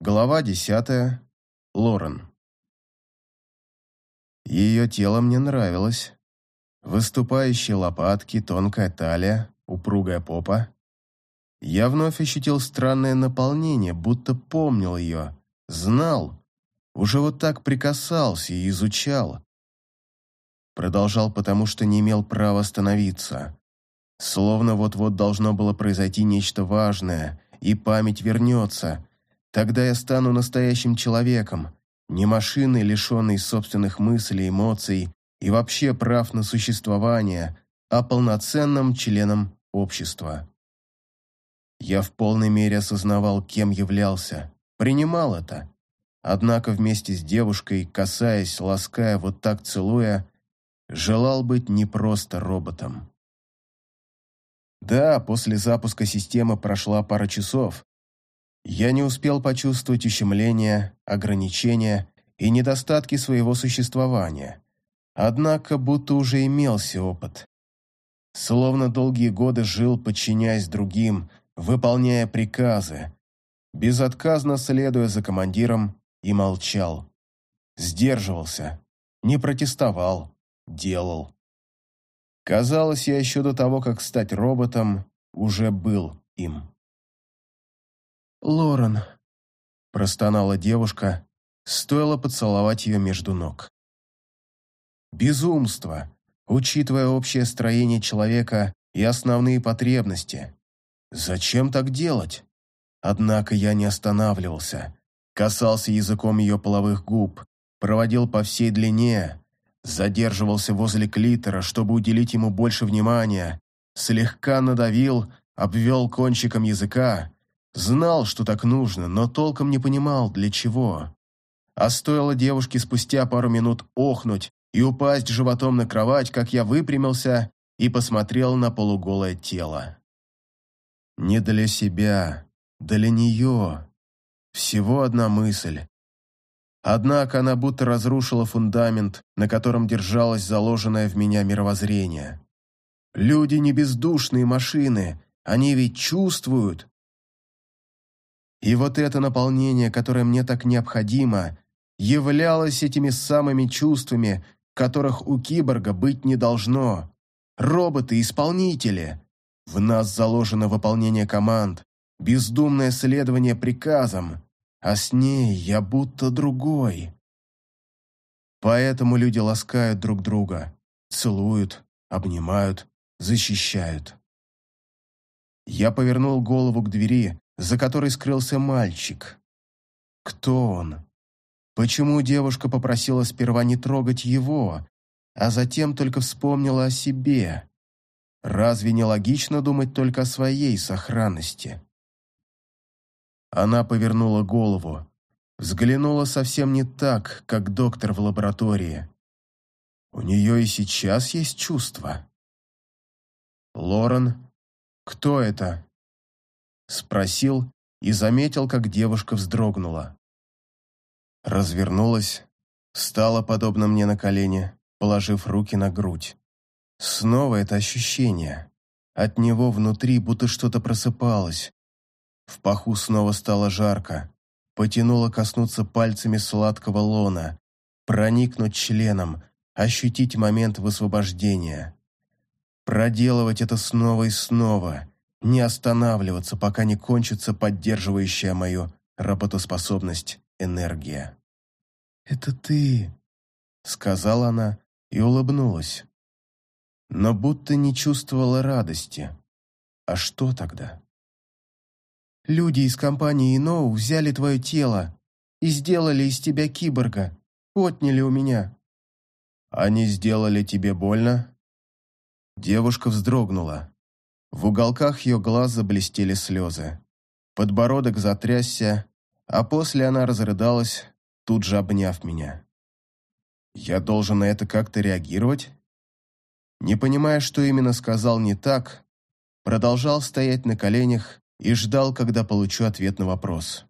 Глава десятая. Лорен. Ее тело мне нравилось. Выступающие лопатки, тонкая талия, упругая попа. Я вновь ощутил странное наполнение, будто помнил ее, знал, уже вот так прикасался и изучал. Продолжал потому, что не имел права остановиться. Словно вот-вот должно было произойти нечто важное, и память вернется. Тогда я стану настоящим человеком, не машиной, лишенной собственных мыслей, эмоций и вообще прав на существование, а полноценным членом общества. Я в полной мере осознавал, кем являлся, принимал это. Однако вместе с девушкой, касаясь, лаская, вот так целуя, желал быть не просто роботом. Да, после запуска системы прошла пара часов. Я не успел почувствовать ущемления, ограничения и недостатки своего существования. Однако будто уже имелся опыт. Словно долгие годы жил, подчиняясь другим, выполняя приказы, безотказно следуя за командиром и молчал. Сдерживался, не протестовал, делал. Казалось, я еще до того, как стать роботом, уже был им. «Лорен», – простонала девушка, стоило поцеловать ее между ног. Безумство, учитывая общее строение человека и основные потребности. Зачем так делать? Однако я не останавливался, касался языком ее половых губ, проводил по всей длине, задерживался возле клитора, чтобы уделить ему больше внимания, слегка надавил, обвел кончиком языка, знал, что так нужно, но толком не понимал, для чего. А стоило девушке спустя пару минут охнуть и упасть животом на кровать, как я выпрямился и посмотрел на полуголое тело. Не для себя, для нее. Всего одна мысль Однако она будто разрушила фундамент, на котором держалось заложенное в меня мировоззрение. Люди не бездушные машины, они ведь чувствуют. И вот это наполнение, которое мне так необходимо, являлось этими самыми чувствами, которых у киборга быть не должно. Роботы-исполнители. В нас заложено выполнение команд, бездумное следование приказам, а с ней я будто другой. Поэтому люди ласкают друг друга, целуют, обнимают, защищают. Я повернул голову к двери, за которой скрылся мальчик. Кто он? Почему девушка попросила сперва не трогать его, а затем только вспомнила о себе? Разве не логично думать только о своей сохранности? Она повернула голову, взглянула совсем не так, как доктор в лаборатории. У нее и сейчас есть чувства. «Лорен, кто это?» Спросил и заметил, как девушка вздрогнула. Развернулась, встала подобно мне на колени, положив руки на грудь. Снова это ощущение. От него внутри будто что-то просыпалось, в паху снова стало жарко. Потянуло коснуться пальцами сладкого лона, проникнуть членом, ощутить момент высвобождения. Проделывать это снова и снова, не останавливаться, пока не кончится поддерживающая мою работоспособность энергия. «Это ты», — сказала она и улыбнулась. Но будто не чувствовала радости. А что тогда? Люди из компании Ноу взяли твое тело и сделали из тебя киборга. Отняли у меня». «Они сделали тебе больно?» Девушка вздрогнула. В уголках ее глаз заблестели слезы. Подбородок затрясся, а после она разрыдалась, тут же обняв меня. «Я должен на это как-то реагировать?» Не понимая, что именно сказал не так, продолжал стоять на коленях и ждал, когда получу ответ на вопрос.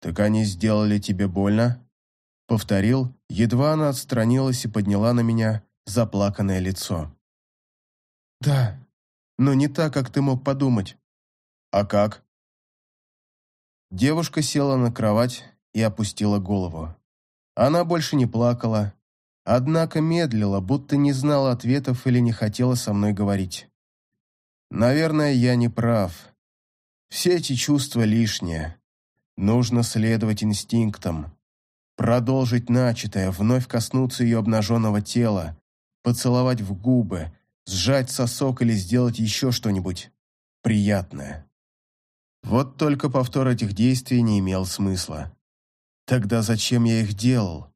«Так они сделали тебе больно?» Повторил, едва она отстранилась и подняла на меня заплаканное лицо. «Да, но не так, как ты мог подумать». «А как?» Девушка села на кровать и опустила голову. Она больше не плакала, однако медлила, будто не знала ответов или не хотела со мной говорить. Наверное, я не прав. Все эти чувства лишние. Нужно следовать инстинктам. Продолжить начатое, вновь коснуться ее обнаженного тела, поцеловать в губы, сжать сосок или сделать еще что-нибудь приятное. Вот только повтор этих действий не имел смысла. Тогда зачем я их делал?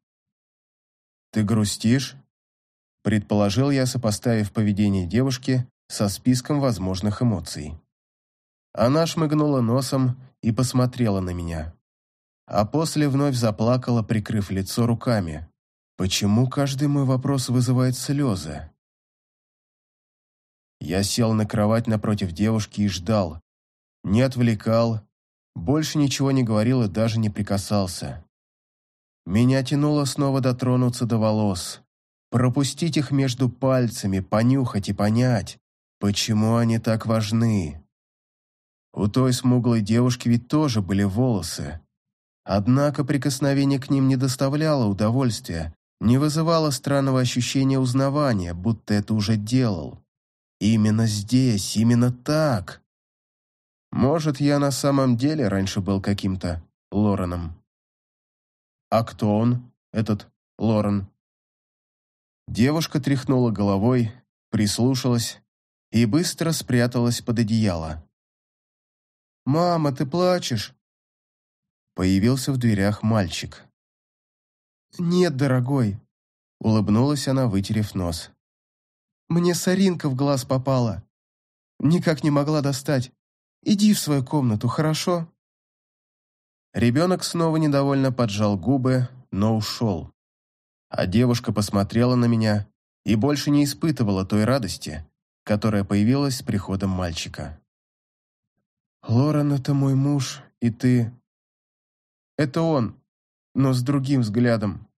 «Ты грустишь?» Предположил я, сопоставив поведение девушки со списком возможных эмоций. Она шмыгнула носом и посмотрела на меня. А после вновь заплакала, прикрыв лицо руками. Почему каждый мой вопрос вызывает слезы? Я сел на кровать напротив девушки и ждал. Не отвлекал, больше ничего не говорил и даже не прикасался. Меня тянуло снова дотронуться до волос, пропустить их между пальцами, понюхать и понять, почему они так важны. У той смуглой девушки ведь тоже были волосы. Однако прикосновение к ним не доставляло удовольствия, не вызывало странного ощущения узнавания, будто это уже делал. Именно здесь, именно так. Может, я на самом деле раньше был каким-то Лореном. А кто он, этот Лорен? Девушка тряхнула головой, прислушалась и быстро спряталась под одеяло. «Мама, ты плачешь?» Появился в дверях мальчик. «Нет, дорогой», — улыбнулась она, вытерев нос. «Мне соринка в глаз попала. Никак не могла достать. Иди в свою комнату, хорошо?» Ребенок снова недовольно поджал губы, но ушел. А девушка посмотрела на меня и больше не испытывала той радости, которая появилась с приходом мальчика. «Лорен — это мой муж, и ты...» «Это он, но с другим взглядом.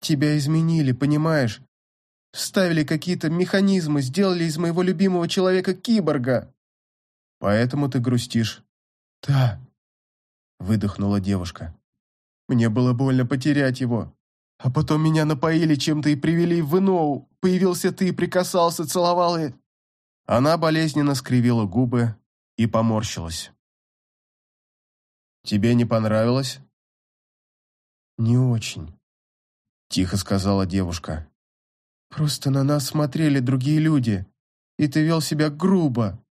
Тебя изменили, понимаешь? Вставили какие-то механизмы, сделали из моего любимого человека киборга. Поэтому ты грустишь?» «Да», — выдохнула девушка. «Мне было больно потерять его. А потом меня напоили чем-то и привели в Иноу. Появился ты, прикасался, целовал и...» Она болезненно скривила губы, и поморщилась. «Тебе не понравилось?» «Не очень», — тихо сказала девушка. «Просто на нас смотрели другие люди, и ты вел себя грубо.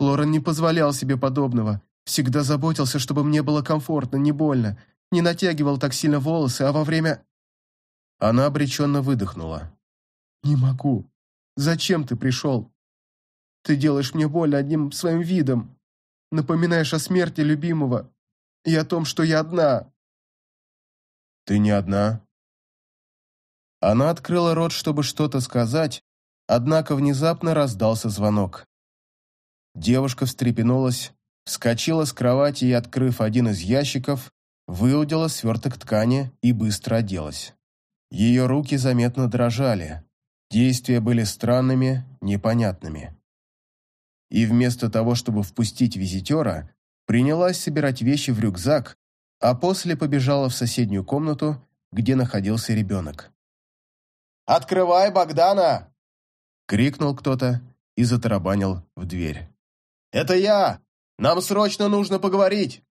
Лорен не позволял себе подобного, всегда заботился, чтобы мне было комфортно, не больно, не натягивал так сильно волосы, а во время...» Она обреченно выдохнула. «Не могу. Зачем ты пришел? Ты делаешь мне больно одним своим видом. Напоминаешь о смерти любимого и о том, что я одна. Ты не одна. Она открыла рот, чтобы что-то сказать, однако внезапно раздался звонок. Девушка встрепенулась, вскочила с кровати и, открыв один из ящиков, выудила сверток ткани и быстро оделась. Ее руки заметно дрожали. Действия были странными, непонятными и вместо того, чтобы впустить визитера, принялась собирать вещи в рюкзак, а после побежала в соседнюю комнату, где находился ребенок. «Открывай, Богдана!» — крикнул кто-то и затарабанил в дверь. «Это я! Нам срочно нужно поговорить!»